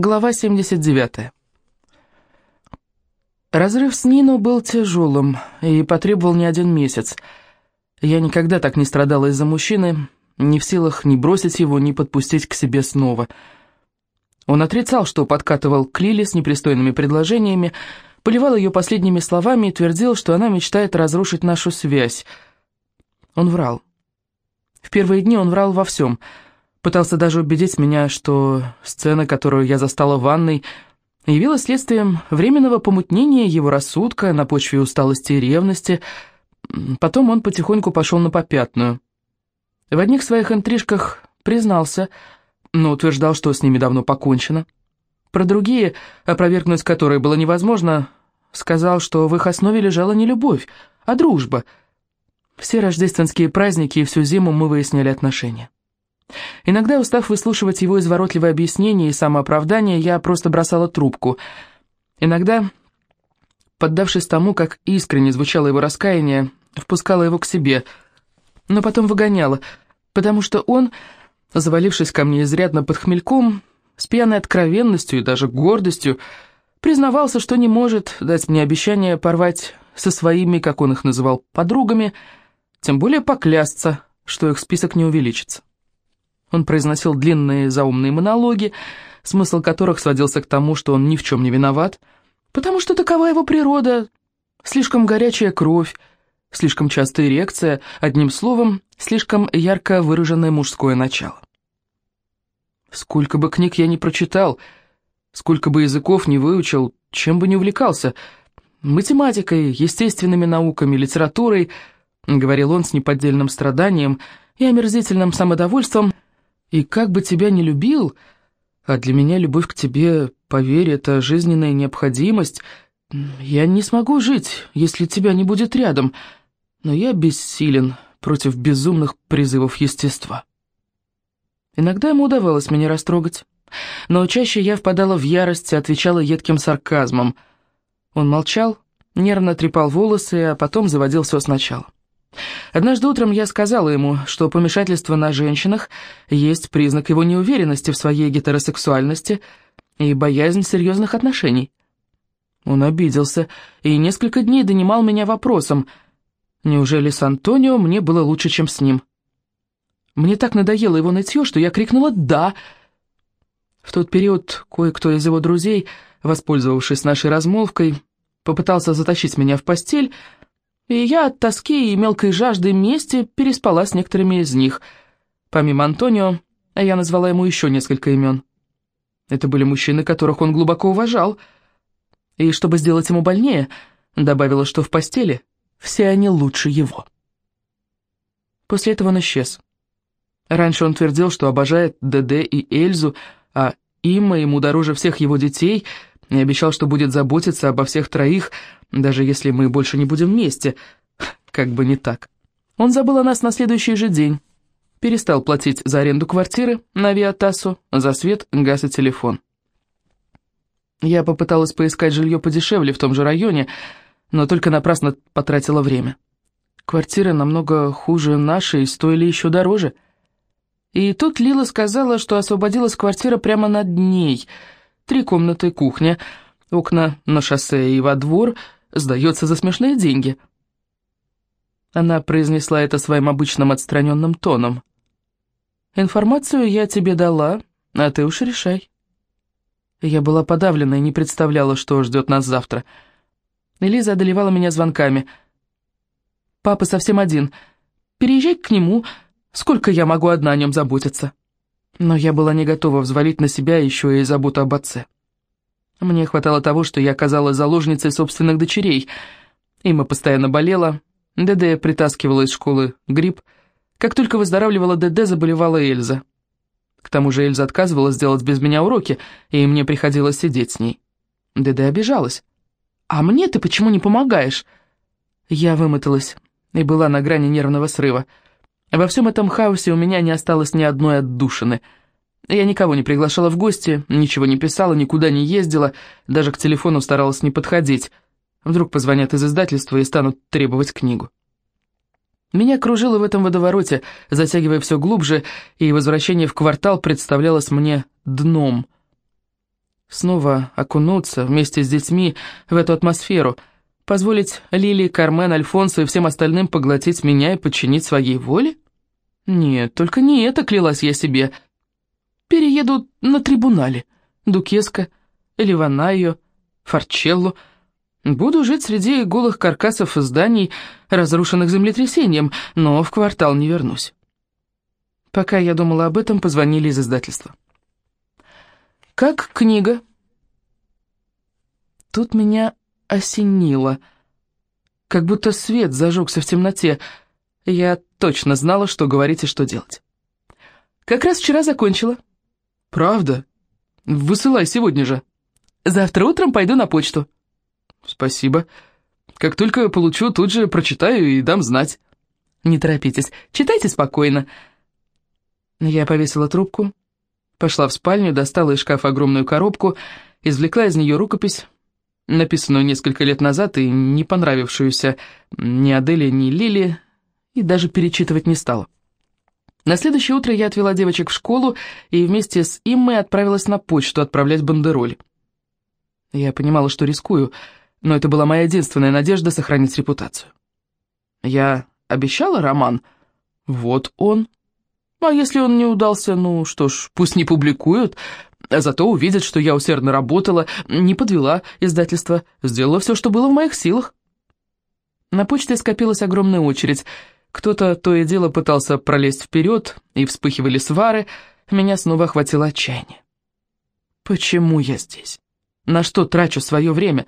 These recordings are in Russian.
Глава 79. Разрыв с Нино был тяжелым и потребовал не один месяц. Я никогда так не страдала из-за мужчины, не в силах ни бросить его, ни подпустить к себе снова. Он отрицал, что подкатывал к Лиле с непристойными предложениями, поливал ее последними словами и твердил, что она мечтает разрушить нашу связь. Он врал. В первые дни он врал во всем — Пытался даже убедить меня, что сцена, которую я застала в ванной, явилась следствием временного помутнения его рассудка на почве усталости и ревности. Потом он потихоньку пошел на попятную. В одних своих интрижках признался, но утверждал, что с ними давно покончено. Про другие, опровергнуть которые было невозможно, сказал, что в их основе лежала не любовь, а дружба. Все рождественские праздники и всю зиму мы выясняли отношения. Иногда, устав выслушивать его изворотливые объяснения и самооправдания, я просто бросала трубку. Иногда, поддавшись тому, как искренне звучало его раскаяние, впускала его к себе, но потом выгоняла, потому что он, завалившись ко мне изрядно под хмельком, с пьяной откровенностью и даже гордостью, признавался, что не может дать мне обещание порвать со своими, как он их называл, подругами, тем более поклясться, что их список не увеличится. Он произносил длинные заумные монологи, смысл которых сводился к тому, что он ни в чем не виноват, потому что такова его природа, слишком горячая кровь, слишком частая эрекция, одним словом, слишком ярко выраженное мужское начало. Сколько бы книг я не прочитал, сколько бы языков не выучил, чем бы не увлекался, математикой, естественными науками, литературой, говорил он с неподдельным страданием и омерзительным самодовольством, и как бы тебя не любил, а для меня любовь к тебе, поверь, это жизненная необходимость, я не смогу жить, если тебя не будет рядом, но я бессилен против безумных призывов естества. Иногда ему удавалось меня растрогать, но чаще я впадала в ярость и отвечала едким сарказмом. Он молчал, нервно трепал волосы, а потом заводил все сначала. Однажды утром я сказала ему, что помешательство на женщинах есть признак его неуверенности в своей гетеросексуальности и боязнь серьезных отношений. Он обиделся и несколько дней донимал меня вопросом, неужели с Антонио мне было лучше, чем с ним? Мне так надоело его нытье, что я крикнула «да». В тот период кое-кто из его друзей, воспользовавшись нашей размолвкой, попытался затащить меня в постель, и я от тоски и мелкой жажды мести переспала с некоторыми из них. Помимо Антонио, я назвала ему еще несколько имен. Это были мужчины, которых он глубоко уважал. И чтобы сделать ему больнее, добавила, что в постели все они лучше его. После этого он исчез. Раньше он твердил, что обожает ДД и Эльзу, а Имма ему дороже всех его детей, и обещал, что будет заботиться обо всех троих, даже если мы больше не будем вместе. Как бы не так. Он забыл о нас на следующий же день. Перестал платить за аренду квартиры на Виатасу, за свет, газ и телефон. Я попыталась поискать жилье подешевле в том же районе, но только напрасно потратила время. Квартиры намного хуже нашей и стоили еще дороже. И тут Лила сказала, что освободилась квартира прямо над ней. Три комнаты, кухня, окна на шоссе и во двор — сдается за смешные деньги». Она произнесла это своим обычным отстраненным тоном. «Информацию я тебе дала, а ты уж решай». Я была подавлена и не представляла, что ждет нас завтра. Элиза одолевала меня звонками. «Папа совсем один. Переезжай к нему. Сколько я могу одна о нем заботиться?» Но я была не готова взвалить на себя еще и заботу об отце. Мне хватало того, что я оказалась заложницей собственных дочерей. Има постоянно болела, ДД притаскивала из школы грипп. Как только выздоравливала ДД, заболевала Эльза. К тому же Эльза отказывалась делать без меня уроки, и мне приходилось сидеть с ней. ДД обижалась. «А мне ты почему не помогаешь?» Я вымоталась и была на грани нервного срыва. Во всем этом хаосе у меня не осталось ни одной отдушины — я никого не приглашала в гости, ничего не писала, никуда не ездила, даже к телефону старалась не подходить. Вдруг позвонят из издательства и станут требовать книгу. Меня кружило в этом водовороте, затягивая все глубже, и возвращение в квартал представлялось мне дном. Снова окунуться вместе с детьми в эту атмосферу, позволить Лили, Кармен, Альфонсу и всем остальным поглотить меня и подчинить своей воле? Нет, только не это клялась я себе. Перееду на трибунале. Дукеска, Ливанайо, Форчелло. Буду жить среди голых каркасов зданий, разрушенных землетрясением, но в квартал не вернусь. Пока я думала об этом, позвонили из издательства. «Как книга?» Тут меня осенило, как будто свет зажегся в темноте. Я точно знала, что говорить и что делать. «Как раз вчера закончила». «Правда? Высылай сегодня же». «Завтра утром пойду на почту». «Спасибо. Как только получу, тут же прочитаю и дам знать». «Не торопитесь, читайте спокойно». Я повесила трубку, пошла в спальню, достала из шкафа огромную коробку, извлекла из нее рукопись, написанную несколько лет назад и не понравившуюся ни Аделе, ни Лили, и даже перечитывать не стала. На следующее утро я отвела девочек в школу и вместе с Иммой отправилась на почту отправлять бандероли. Я понимала, что рискую, но это была моя единственная надежда сохранить репутацию. Я обещала роман? Вот он. А если он не удался, ну что ж, пусть не публикуют, а зато увидят, что я усердно работала, не подвела издательство, сделала все, что было в моих силах. На почте скопилась огромная очередь. Кто-то то и дело пытался пролезть вперед, и вспыхивали свары. Меня снова охватило отчаяние. Почему я здесь? На что трачу свое время?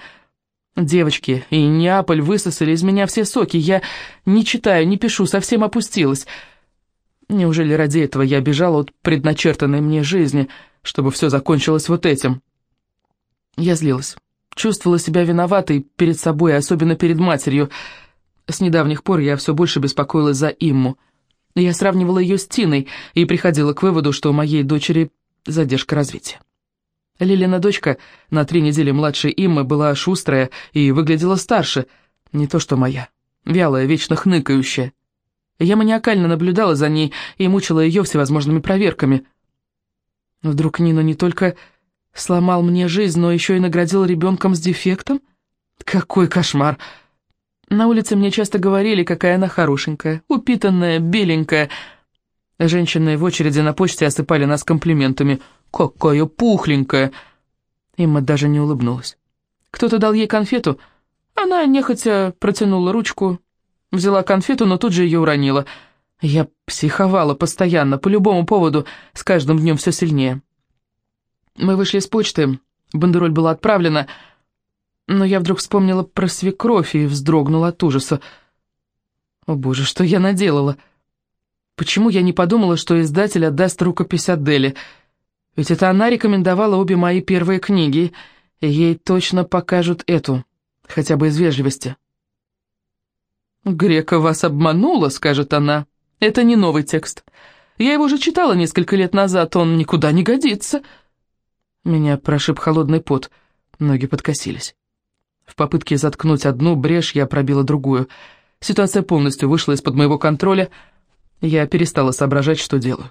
Девочки и Неаполь высосали из меня все соки. Я не читаю, не пишу, совсем опустилась. Неужели ради этого я бежала от предначертанной мне жизни, чтобы все закончилось вот этим? Я злилась, чувствовала себя виноватой перед собой, особенно перед матерью. С недавних пор я все больше беспокоилась за Имму. Я сравнивала ее с Тиной и приходила к выводу, что у моей дочери задержка развития. Лилина дочка, на три недели младше Иммы, была шустрая и выглядела старше, не то что моя, вялая, вечно хныкающая. Я маниакально наблюдала за ней и мучила ее всевозможными проверками. Вдруг Нина не только сломал мне жизнь, но еще и наградил ребенком с дефектом? Какой кошмар! На улице мне часто говорили, какая она хорошенькая, упитанная, беленькая. Женщины в очереди на почте осыпали нас комплиментами. «Какая пухленькая!» Имма даже не улыбнулась. Кто-то дал ей конфету, она нехотя протянула ручку, Взяла конфету, но тут же ее уронила. Я психовала постоянно, по любому поводу, с каждым днем все сильнее. Мы вышли с почты, бандероль была отправлена, но я вдруг вспомнила про свекровь и вздрогнула от ужаса. О боже, что я наделала? Почему я не подумала, что издатель отдаст рукопись Адели? Ведь это она рекомендовала обе мои первые книги, и ей точно покажут эту, хотя бы из вежливости. «Грека вас обманула», — скажет она. «Это не новый текст. Я его же читала несколько лет назад, он никуда не годится». Меня прошиб холодный пот, ноги подкосились. В попытке заткнуть одну брешь я пробила другую. Ситуация полностью вышла из-под моего контроля, я перестала соображать, что делаю.